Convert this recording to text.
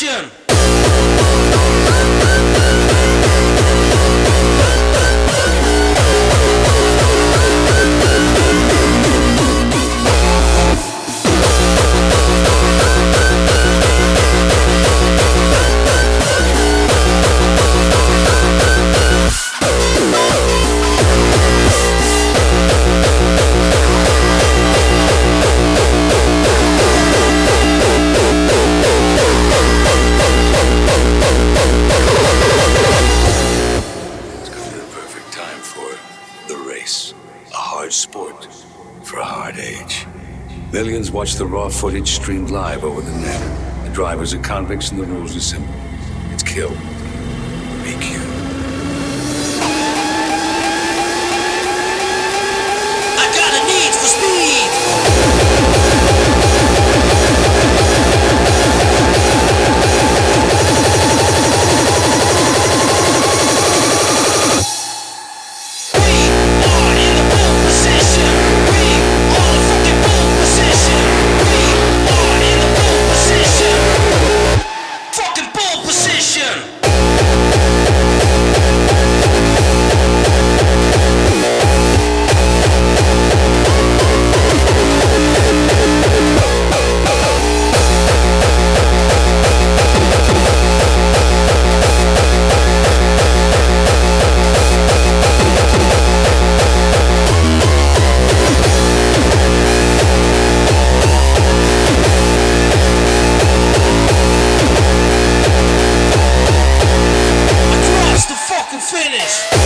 Action! Time for. The race. A hard sport for a hard age. Millions watch the raw footage streamed live over the net. The drivers are convicts and the rules are simple. It's kill. finish.